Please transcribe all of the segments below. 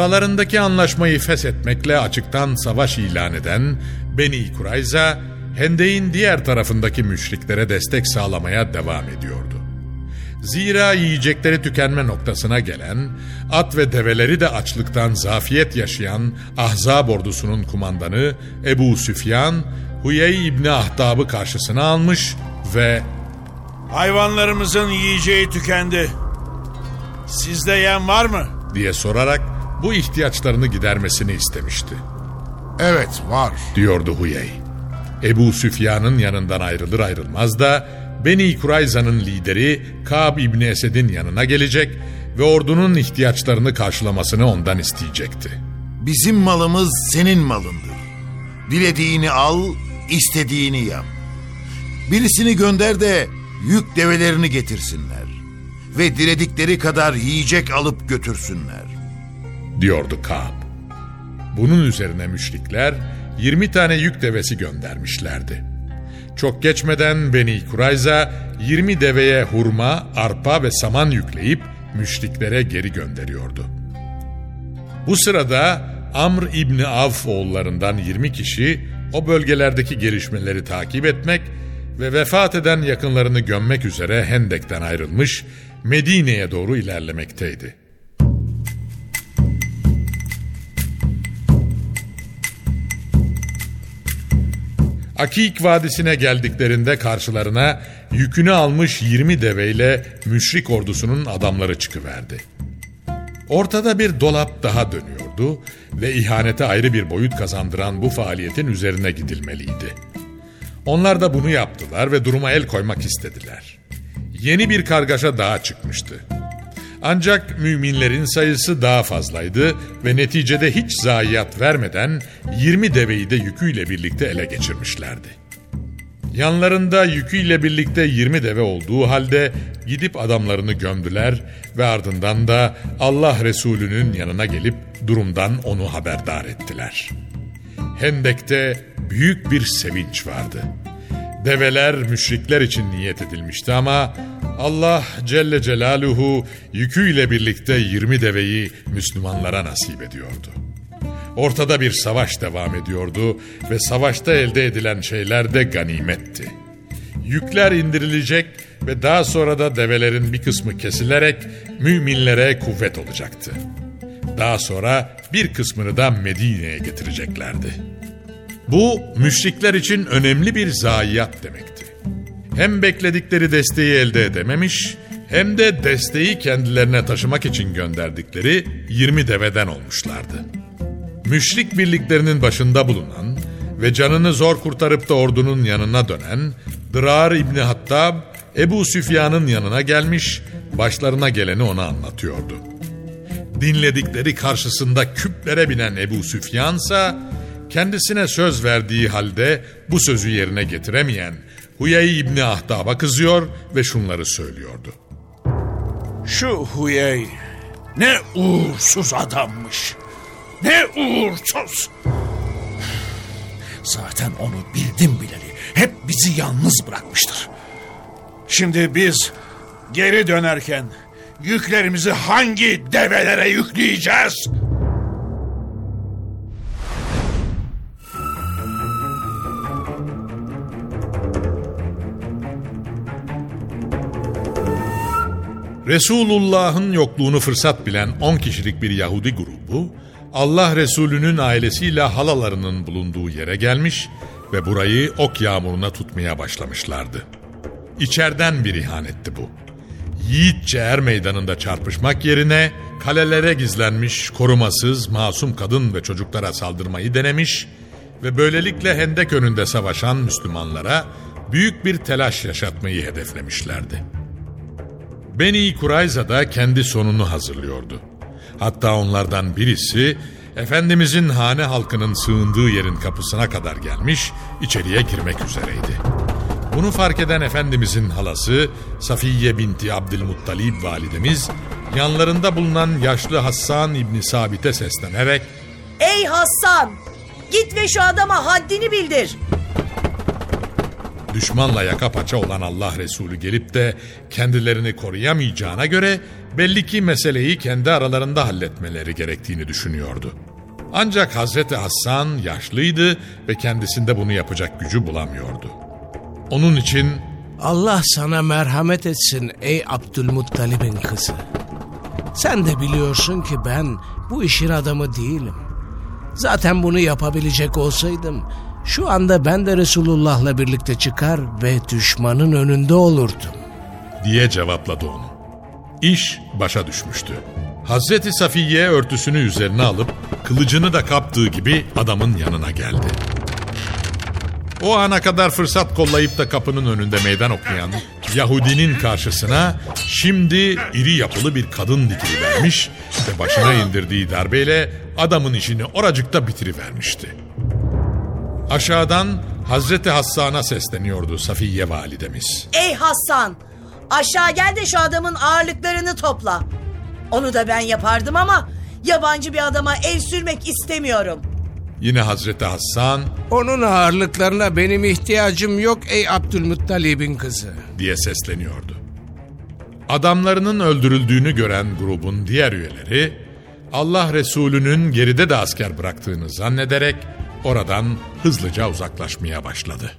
Aralarındaki anlaşmayı feshetmekle açıktan savaş ilan eden Beni Kurayza, Hendeyin diğer tarafındaki müşriklere destek sağlamaya devam ediyordu. Zira yiyecekleri tükenme noktasına gelen, at ve develeri de açlıktan zafiyet yaşayan Ahzab ordusunun kumandanı Ebu Süfyan, Huyey İbni Ahtab'ı karşısına almış ve Hayvanlarımızın yiyeceği tükendi. Sizde yem var mı? diye sorarak bu ihtiyaçlarını gidermesini istemişti. Evet var. diyordu Huyey. Ebu Süfyan'ın yanından ayrılır ayrılmaz da Beni Kurayza'nın lideri Kab İbni Esed'in yanına gelecek ve ordunun ihtiyaçlarını karşılamasını ondan isteyecekti. Bizim malımız senin malındır. Dilediğini al, istediğini yap. Birisini gönder de yük develerini getirsinler. Ve diledikleri kadar yiyecek alıp götürsünler. Diyordu Kab. Bunun üzerine müşrikler 20 tane yük devesi göndermişlerdi. Çok geçmeden Beni Kurayza 20 deveye hurma, arpa ve saman yükleyip müşriklere geri gönderiyordu. Bu sırada Amr İbni Avf oğullarından 20 kişi o bölgelerdeki gelişmeleri takip etmek ve vefat eden yakınlarını gömmek üzere Hendek'ten ayrılmış Medine'ye doğru ilerlemekteydi. Akik Vadisi'ne geldiklerinde karşılarına yükünü almış 20 deveyle müşrik ordusunun adamları çıkıverdi. Ortada bir dolap daha dönüyordu ve ihanete ayrı bir boyut kazandıran bu faaliyetin üzerine gidilmeliydi. Onlar da bunu yaptılar ve duruma el koymak istediler. Yeni bir kargaşa daha çıkmıştı. Ancak müminlerin sayısı daha fazlaydı ve neticede hiç zayiat vermeden 20 deveyi de yüküyle birlikte ele geçirmişlerdi. Yanlarında yüküyle birlikte 20 deve olduğu halde gidip adamlarını gömdüler ve ardından da Allah Resulü'nün yanına gelip durumdan onu haberdar ettiler. Hendek'te büyük bir sevinç vardı. Develer müşrikler için niyet edilmişti ama Allah Celle Celaluhu yüküyle birlikte 20 deveyi Müslümanlara nasip ediyordu. Ortada bir savaş devam ediyordu ve savaşta elde edilen şeyler de ganimetti. Yükler indirilecek ve daha sonra da develerin bir kısmı kesilerek müminlere kuvvet olacaktı. Daha sonra bir kısmını da Medine'ye getireceklerdi. Bu müşrikler için önemli bir zayiat demekti. Hem bekledikleri desteği elde edememiş hem de desteği kendilerine taşımak için gönderdikleri 20 deveden olmuşlardı. Müşrik birliklerinin başında bulunan ve canını zor kurtarıp da ordunun yanına dönen Dırar İbni Hattab Ebu Süfyan'ın yanına gelmiş başlarına geleni ona anlatıyordu. Dinledikleri karşısında küplere binen Ebu Süfyan ise kendisine söz verdiği halde bu sözü yerine getiremeyen Huyey İbni Ahtab'a kızıyor ve şunları söylüyordu. Şu Huyey Ne uğursuz adammış. Ne uğursuz. Zaten onu bildim bileli. Hep bizi yalnız bırakmıştır. Şimdi biz geri dönerken yüklerimizi hangi develere yükleyeceğiz? Resulullah'ın yokluğunu fırsat bilen 10 kişilik bir Yahudi grubu, Allah Resulü'nün ailesiyle halalarının bulunduğu yere gelmiş ve burayı ok yağmuruna tutmaya başlamışlardı. İçeriden bir ihanetti bu. Yiğitçe er meydanında çarpışmak yerine kalelere gizlenmiş, korumasız, masum kadın ve çocuklara saldırmayı denemiş ve böylelikle hendek önünde savaşan Müslümanlara büyük bir telaş yaşatmayı hedeflemişlerdi. Beni Kurayza da kendi sonunu hazırlıyordu. Hatta onlardan birisi Efendimizin hane halkının sığındığı yerin kapısına kadar gelmiş, içeriye girmek üzereydi. Bunu fark eden Efendimizin halası Safiye binti Abdülmuttalib validemiz yanlarında bulunan yaşlı Hassan İbni Sabit'e seslenerek Ey Hassan! Git ve şu adama haddini bildir. Düşmanla yaka paça olan Allah Resulü gelip de kendilerini koruyamayacağına göre belli ki meseleyi kendi aralarında halletmeleri gerektiğini düşünüyordu. Ancak Hazreti Hassan yaşlıydı ve kendisinde bunu yapacak gücü bulamıyordu. Onun için Allah sana merhamet etsin ey Abdülmuttalib'in kızı. Sen de biliyorsun ki ben bu işin adamı değilim. Zaten bunu yapabilecek olsaydım şu anda ben de Resulullah'la birlikte çıkar ve düşmanın önünde olurdum. diye cevapladı onu. İş başa düşmüştü. Hazreti Safiye örtüsünü üzerine alıp kılıcını da kaptığı gibi adamın yanına geldi. O ana kadar fırsat kollayıp da kapının önünde meydan okuyan Yahudinin karşısına şimdi iri yapılı bir kadın dikilivermiş ve başına indirdiği darbeyle adamın işini oracıkta bitirivermişti. Aşağıdan Hazreti Hassan'a sesleniyordu Safiye validemiz. Ey Hassan! Aşağı gel de şu adamın ağırlıklarını topla. Onu da ben yapardım ama yabancı bir adama el sürmek istemiyorum. Yine Hazreti Hassan Onun ağırlıklarına benim ihtiyacım yok ey Abdülmuttalib'in kızı. diye sesleniyordu. Adamlarının öldürüldüğünü gören grubun diğer üyeleri Allah Resulü'nün geride de asker bıraktığını zannederek oradan hızlıca uzaklaşmaya başladı.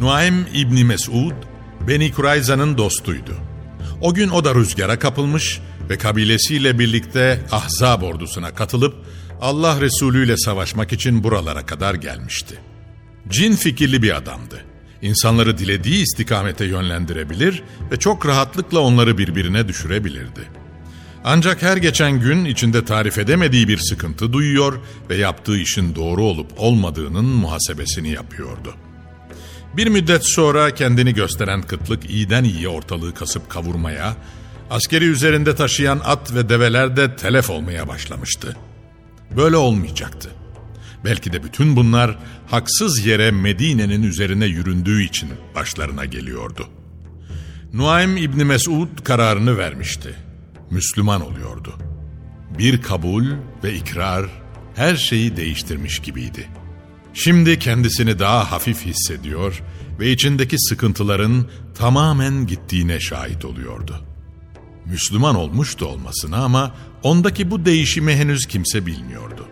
Nuaym İbni Mesud, Beni Kurayza'nın dostuydu. O gün o da rüzgara kapılmış ve kabilesiyle birlikte Ahzab ordusuna katılıp Allah Resulü ile savaşmak için buralara kadar gelmişti. Cin fikirli bir adamdı. İnsanları dilediği istikamete yönlendirebilir ve çok rahatlıkla onları birbirine düşürebilirdi. Ancak her geçen gün içinde tarif edemediği bir sıkıntı duyuyor ve yaptığı işin doğru olup olmadığının muhasebesini yapıyordu. Bir müddet sonra kendini gösteren kıtlık iyiden iyiye ortalığı kasıp kavurmaya, askeri üzerinde taşıyan at ve develer de telef olmaya başlamıştı. Böyle olmayacaktı. Belki de bütün bunlar haksız yere Medine'nin üzerine yüründüğü için başlarına geliyordu. Nuaym İbni Mesud kararını vermişti. Müslüman oluyordu. Bir kabul ve ikrar her şeyi değiştirmiş gibiydi. Şimdi kendisini daha hafif hissediyor ve içindeki sıkıntıların tamamen gittiğine şahit oluyordu. Müslüman olmuştu olmasına ama ondaki bu değişimi henüz kimse bilmiyordu.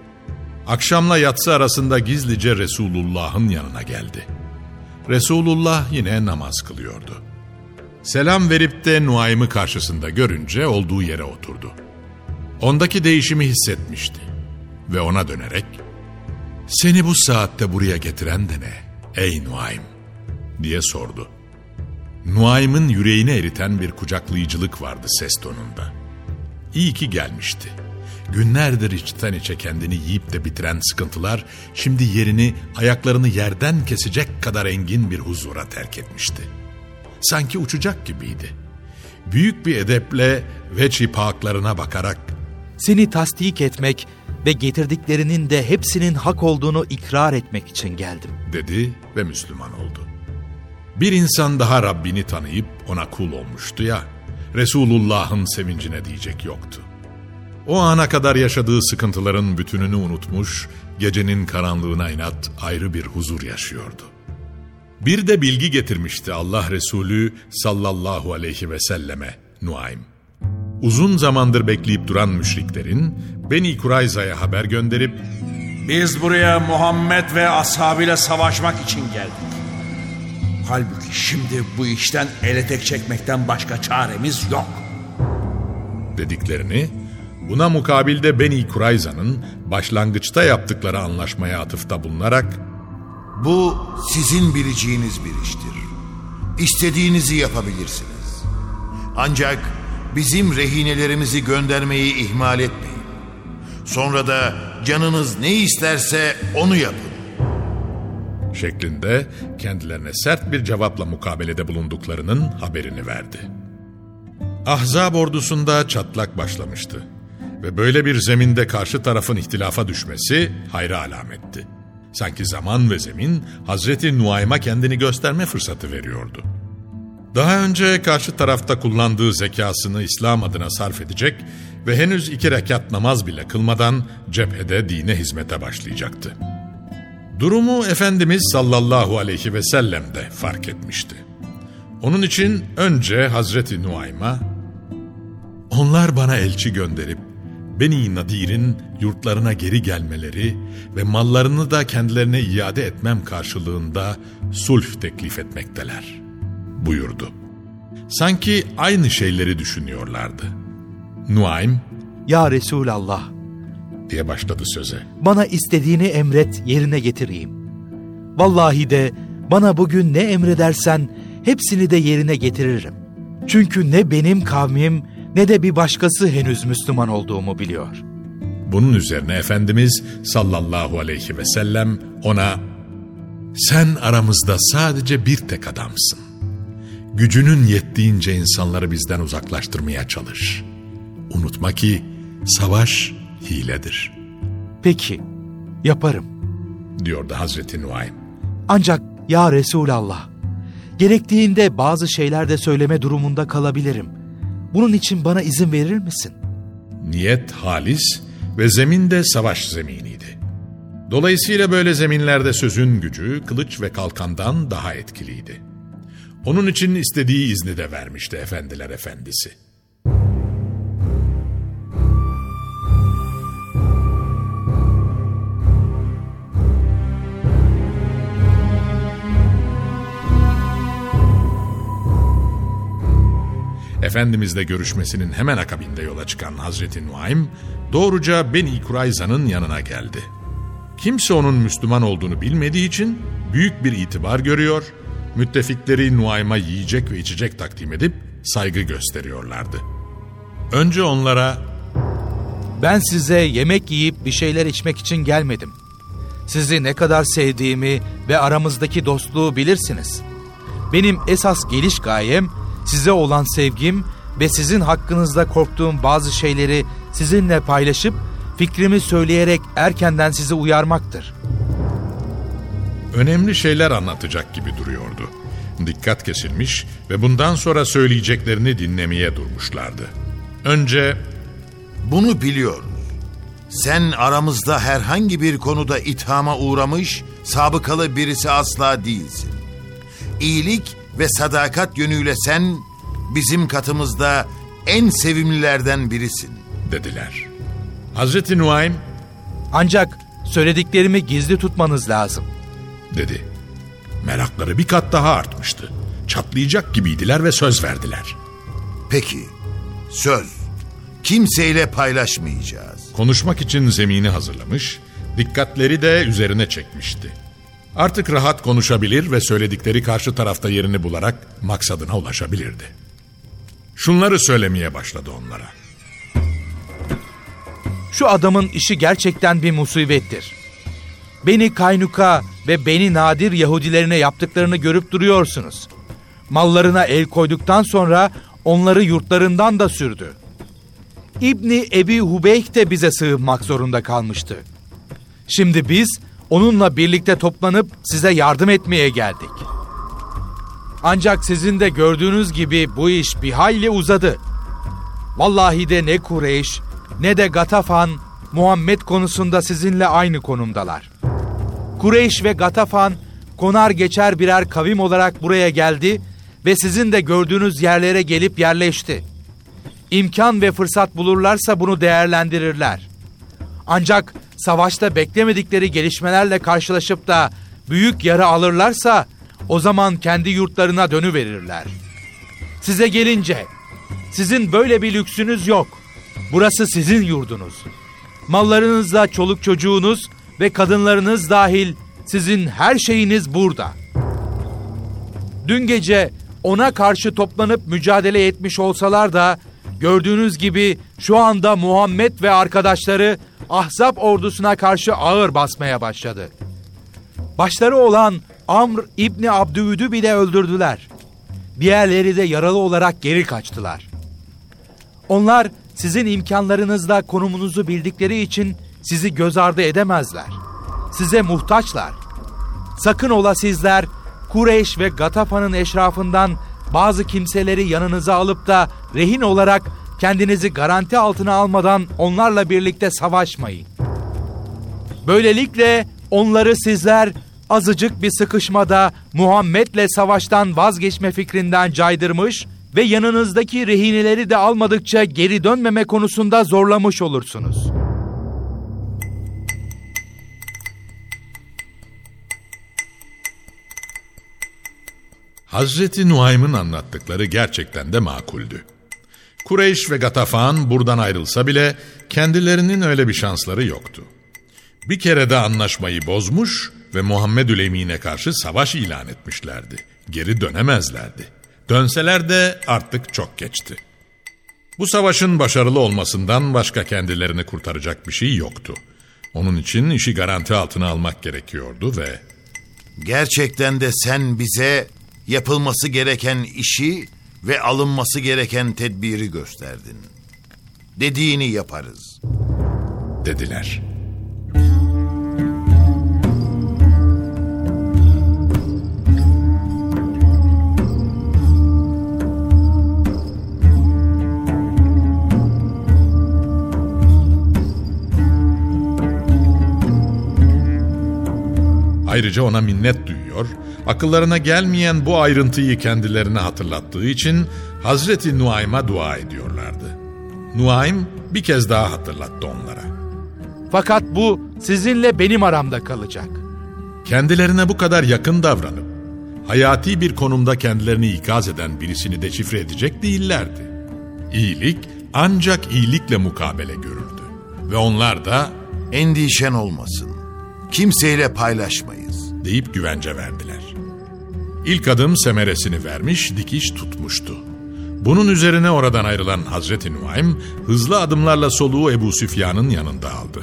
Akşamla yatsı arasında gizlice Resulullah'ın yanına geldi. Resulullah yine namaz kılıyordu. Selam verip de Nuaym'ı karşısında görünce olduğu yere oturdu. Ondaki değişimi hissetmişti ve ona dönerek ''Seni bu saatte buraya getiren de ne ey Nuaym?'' diye sordu. Nuaym'ın yüreğini eriten bir kucaklayıcılık vardı ses tonunda. İyi ki gelmişti. Günlerdir içten içe kendini yiyip de bitiren sıkıntılar şimdi yerini ayaklarını yerden kesecek kadar engin bir huzura terk etmişti. Sanki uçacak gibiydi. Büyük bir edeple veçi paklarına bakarak Seni tasdik etmek ve getirdiklerinin de hepsinin hak olduğunu ikrar etmek için geldim. dedi ve Müslüman oldu. Bir insan daha Rabbini tanıyıp ona kul olmuştu ya, Resulullah'ın sevincine diyecek yoktu. O ana kadar yaşadığı sıkıntıların bütününü unutmuş, gecenin karanlığına inat ayrı bir huzur yaşıyordu. Bir de bilgi getirmişti Allah Resulü sallallahu aleyhi ve selleme Nuaym. Uzun zamandır bekleyip duran müşriklerin Beni Kurayza'ya haber gönderip Biz buraya Muhammed ve ashabıyla savaşmak için geldik. Halbuki şimdi bu işten ele tek çekmekten başka çaremiz yok. dediklerini, buna mukabilde Beni Kurayza'nın başlangıçta yaptıkları anlaşmaya atıfta bulunarak Bu sizin bileceğiniz bir iştir. İstediğinizi yapabilirsiniz. Ancak bizim rehinelerimizi göndermeyi ihmal etmeyin. Sonra da canınız ne isterse onu yapın. şeklinde kendilerine sert bir cevapla mukabelede bulunduklarının haberini verdi. Ahzab ordusunda çatlak başlamıştı ve böyle bir zeminde karşı tarafın ihtilafa düşmesi hayra alametti. Sanki zaman ve zemin Hazreti Nuaym'a kendini gösterme fırsatı veriyordu. Daha önce karşı tarafta kullandığı zekasını İslam adına sarf edecek ve henüz iki rekat namaz bile kılmadan cephede dine hizmete başlayacaktı. Durumu Efendimiz sallallahu aleyhi ve sellem de fark etmişti. Onun için önce Hazreti Nuaym'a onlar bana elçi gönderip Beni Nadir'in yurtlarına geri gelmeleri ve mallarını da kendilerine iade etmem karşılığında sulh teklif etmekteler buyurdu. Sanki aynı şeyleri düşünüyorlardı. Nuaym Ya Resulallah, diye başladı söze. bana istediğini emret yerine getireyim. Vallahi de bana bugün ne emredersen hepsini de yerine getiririm. Çünkü ne benim kavmim ne de bir başkası henüz Müslüman olduğumu biliyor. Bunun üzerine Efendimiz sallallahu aleyhi ve sellem ona sen aramızda sadece bir tek adamsın. Gücünün yettiğince insanları bizden uzaklaştırmaya çalış. Unutma ki savaş hiledir Peki, yaparım. diyordu Hazreti Nuaym. Ancak ya Resulallah, gerektiğinde bazı şeyler de söyleme durumunda kalabilirim. Bunun için bana izin verir misin? Niyet halis ve zemin de savaş zeminiydi. Dolayısıyla böyle zeminlerde sözün gücü kılıç ve kalkandan daha etkiliydi. Onun için istediği izni de vermişti efendiler efendisi. Efendimizle görüşmesinin hemen akabinde yola çıkan Hazreti Nuaym doğruca Beni Kurayza'nın yanına geldi. Kimse onun Müslüman olduğunu bilmediği için büyük bir itibar görüyor, müttefikleri Nuaym'a yiyecek ve içecek takdim edip saygı gösteriyorlardı. Önce onlara Ben size yemek yiyip bir şeyler içmek için gelmedim. Sizi ne kadar sevdiğimi ve aramızdaki dostluğu bilirsiniz. Benim esas geliş gayem size olan sevgim ve sizin hakkınızda korktuğum bazı şeyleri sizinle paylaşıp fikrimi söyleyerek erkenden sizi uyarmaktır. önemli şeyler anlatacak gibi duruyordu. Dikkat kesilmiş ve bundan sonra söyleyeceklerini dinlemeye durmuşlardı. Önce Bunu biliyoruz. Sen aramızda herhangi bir konuda ithama uğramış, sabıkalı birisi asla değilsin. İyilik ve sadakat yönüyle sen bizim katımızda en sevimlilerden birisin. dediler. Hazreti Nuaym Ancak söylediklerimi gizli tutmanız lazım. dedi. Merakları bir kat daha artmıştı. Çatlayacak gibiydiler ve söz verdiler. Peki, söz. Kimseyle paylaşmayacağız. Konuşmak için zemini hazırlamış, dikkatleri de üzerine çekmişti. Artık rahat konuşabilir ve söyledikleri karşı tarafta yerini bularak maksadına ulaşabilirdi. Şunları söylemeye başladı onlara. Şu adamın işi gerçekten bir musibettir. Beni Kaynuka ve Beni Nadir Yahudilerine yaptıklarını görüp duruyorsunuz. Mallarına el koyduktan sonra onları yurtlarından da sürdü. İbni Ebi Hubeyk de bize sığınmak zorunda kalmıştı. Şimdi biz onunla birlikte toplanıp size yardım etmeye geldik. Ancak sizin de gördüğünüz gibi bu iş bir hayli uzadı. Vallahi de ne Kureyş ne de Gatafan Muhammed konusunda sizinle aynı konumdalar. Kureyş ve Gatafan konar geçer birer kavim olarak buraya geldi ve sizin de gördüğünüz yerlere gelip yerleşti. İmkan ve fırsat bulurlarsa bunu değerlendirirler. Ancak savaşta beklemedikleri gelişmelerle karşılaşıp da büyük yara alırlarsa o zaman kendi yurtlarına dönüverirler. Size gelince sizin böyle bir lüksünüz yok. Burası sizin yurdunuz. Mallarınızla çoluk çocuğunuz ve kadınlarınız dahil sizin her şeyiniz burada. Dün gece ona karşı toplanıp mücadele etmiş olsalar da gördüğünüz gibi şu anda Muhammed ve arkadaşları Ahzab ordusuna karşı ağır basmaya başladı. Başları olan Amr İbni Abdüvüd'ü bile öldürdüler. Diğerleri de yaralı olarak geri kaçtılar. Onlar sizin imkanlarınızla konumunuzu bildikleri için sizi göz ardı edemezler. Size muhtaçlar. Sakın ola sizler Kureyş ve Gatafa'nın eşrafından bazı kimseleri yanınıza alıp da rehin olarak kendinizi garanti altına almadan onlarla birlikte savaşmayın. Böylelikle onları sizler azıcık bir sıkışmada Muhammed'le savaştan vazgeçme fikrinden caydırmış ve yanınızdaki rehineleri de almadıkça geri dönmeme konusunda zorlamış olursunuz. Hazreti Nuaym'ın anlattıkları gerçekten de makuldü. Kureyş ve Gatafan buradan ayrılsa bile kendilerinin öyle bir şansları yoktu. Bir kere de anlaşmayı bozmuş ve Muhammedül Emin'e karşı savaş ilan etmişlerdi. Geri dönemezlerdi. Dönseler de artık çok geçti. Bu savaşın başarılı olmasından başka kendilerini kurtaracak bir şey yoktu. Onun için işi garanti altına almak gerekiyordu ve... Gerçekten de sen bize yapılması gereken işi ve alınması gereken tedbiri gösterdin. Dediğini yaparız. Dediler. Ayrıca ona minnet duyuyor, akıllarına gelmeyen bu ayrıntıyı kendilerine hatırlattığı için Hazreti Nuaym'a dua ediyorlardı. Nuaym bir kez daha hatırlattı onlara. Fakat bu sizinle benim aramda kalacak. Kendilerine bu kadar yakın davranıp, hayati bir konumda kendilerini ikaz eden birisini deşifre edecek değillerdi. İyilik ancak iyilikle mukabele görürdü. Ve onlar da Endişen olmasın. Kimseyle paylaşmayız. Deyip güvence verdiler. İlk adım semeresini vermiş, dikiş tutmuştu. Bunun üzerine oradan ayrılan Hazreti Nuaym hızlı adımlarla soluğu Ebu Süfyan'ın yanında aldı.